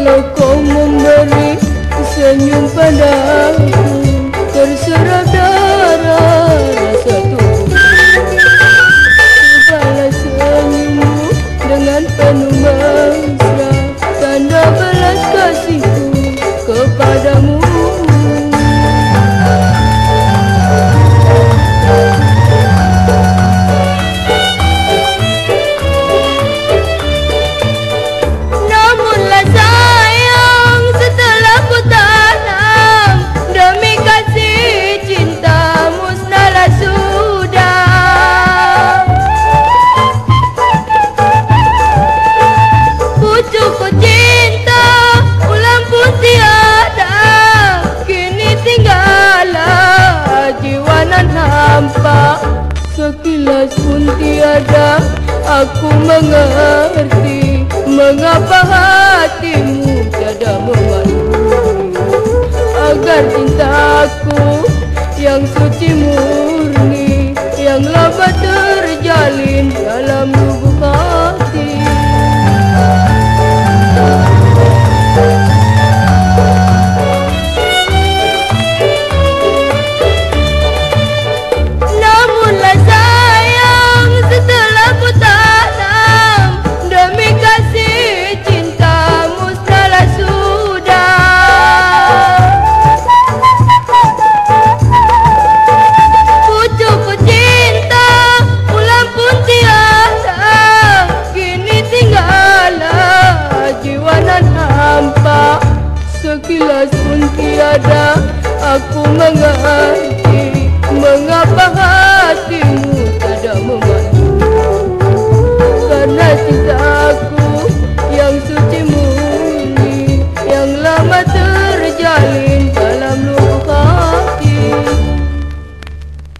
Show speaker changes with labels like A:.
A: Kalau kau memberi senyum padaku Terserah darah rasa tubuhku Balas senyummu dengan penuh bangsa Tanda belas kasihku kepadamu. nampak Sekilas pun tiada. Aku mengerti Mengapa hatimu tiada memandu. Agar cintaku yang suci mu Sekilas pun tiada